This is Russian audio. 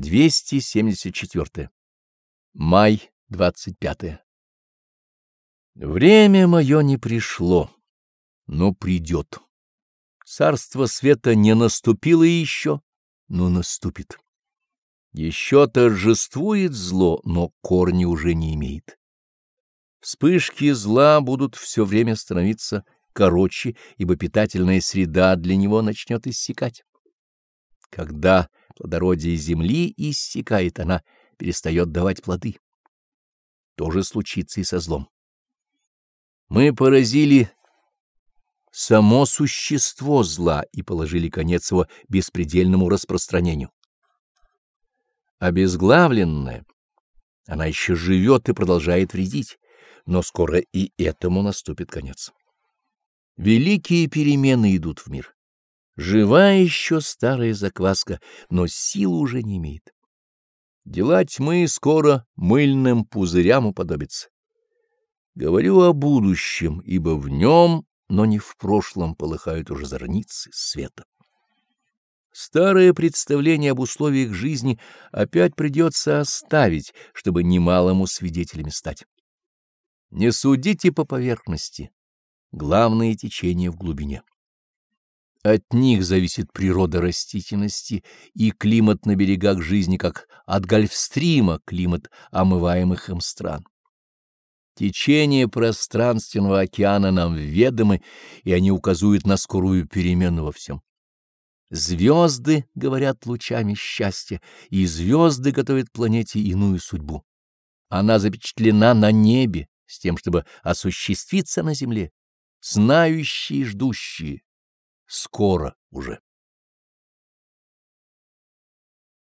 274. Май 25. Время мое не пришло, но придет. Царство света не наступило еще, но наступит. Еще торжествует зло, но корни уже не имеет. Вспышки зла будут все время становиться короче, ибо питательная среда для него начнет иссякать. Когда плодородие земли иссякает, она перестает давать плоды. То же случится и со злом. Мы поразили само существо зла и положили конец его беспредельному распространению. Обезглавленная, она еще живет и продолжает вредить, но скоро и этому наступит конец. Великие перемены идут в мир. Жива еще старая закваска, но силы уже не имеет. Дела тьмы скоро мыльным пузырям уподобятся. Говорю о будущем, ибо в нем, но не в прошлом, полыхают уже зорницы света. Старое представление об условиях жизни опять придется оставить, чтобы немалому свидетелями стать. Не судите по поверхности, главное течение в глубине. От них зависит природа растительности и климат на берегах жизни, как от гольфстрима климат омываемых им стран. Течение пространственного океана нам ведомы, и они указывают на скорую перемену во всем. Звезды говорят лучами счастья, и звезды готовят планете иную судьбу. Она запечатлена на небе с тем, чтобы осуществиться на земле знающие и ждущие, скоро уже.